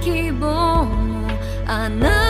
希望もあなた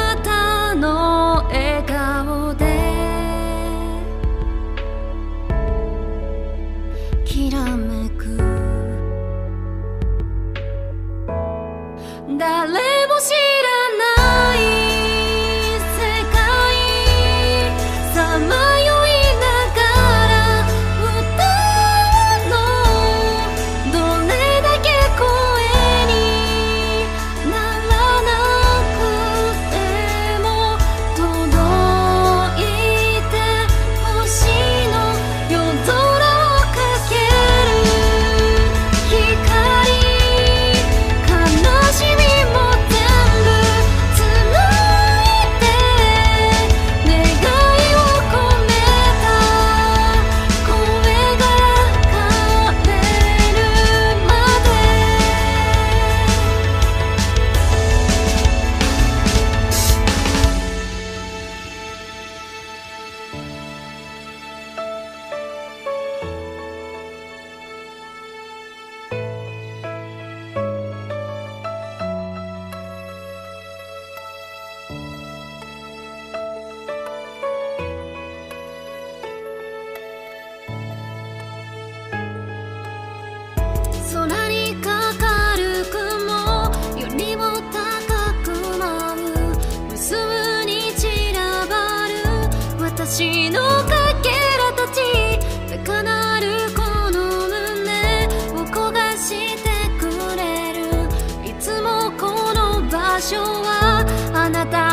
あなた